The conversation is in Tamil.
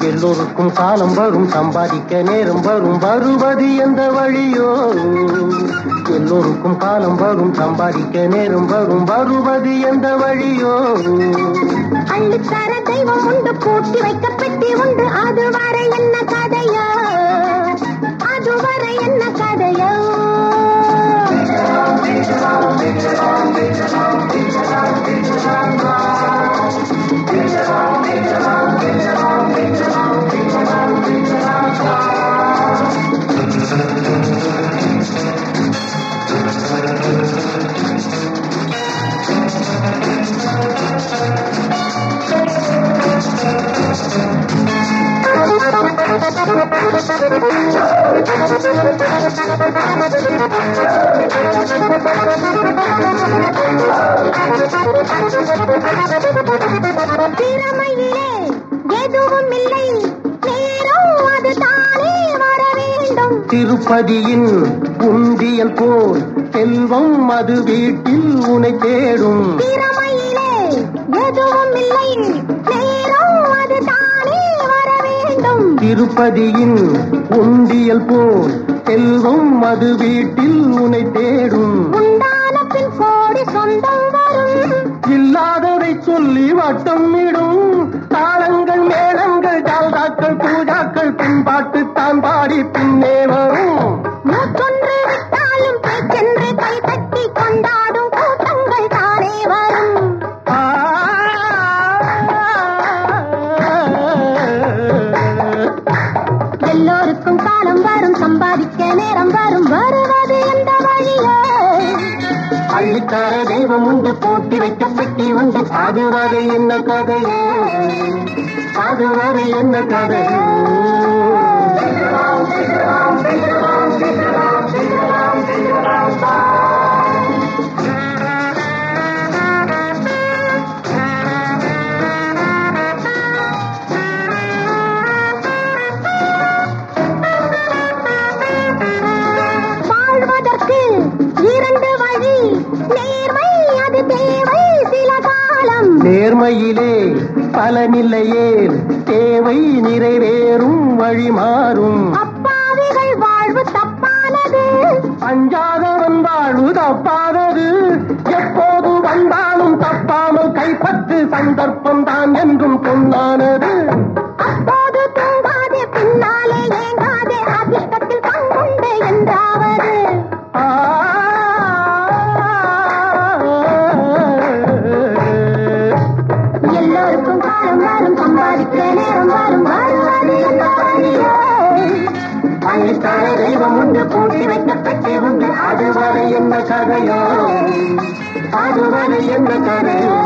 எல்லோருக்கும் காலம் வரும் சம்பாதிக்க நேரம் வரும் வருவது எந்த வழியோ? எல்லோருக்கும் காலம் வரும் சம்பாதிக்க நேரம் வரும் வருவது எந்த வழியோ? அள்ளித்தர தெய்வம் உண்டு பூட்டி வைக்க பெட்டி உண்டு அது வர என்ன கதையோ? அது வர என்ன கதையோ? திறமையிலே எதுவும் இல்லை. நேரம் அது தானே வர வேண்டும். திருப்பதியின் உண்டியல் போல் செல்வம் அது வீட்டில் உனை தேடும். திறமையிலே எதுவும் இல்லை. திருப்பதியின் உண்டியல் போல் செல்வம் அது வீட்டில் உனை தேடும். கோடி சொந்தம் இல்லாததை சொல்லி வட்டம் இடும். தாளங்கள் மேளங்கள் ஜால்தாக்கள் பூஜாக்கள் பின்பாட்டு தான் பாடி பின்னே வரும். அள்ளித்தர தெய்வம் உண்டு போட்டி வைக்க பெட்டி உண்டு. அதுவரை என்ன கதையே? அதுவரை என்ன கதையே? நேர்மையிலே பலனில்லையே. தேவை நிறைவேறும் வழி மாறும் அப்பாவிகள் வாழ்வு தப்பானது. அஞ்சாதவன் வாழ்வு தப்பாதது எப்போது வந்தாலும் தப்பாமல் கைப்பற்று சந்தர்ப்பம் எல்லோருக்கும் வரும் சம்பாதிக்க நேரம் வரும் வருவது தெய்வம் உண்டு பூட்டி வைக்க உண்டு அதுவரை என்ன கதையோ? அதுவரை என்ன கதையோ?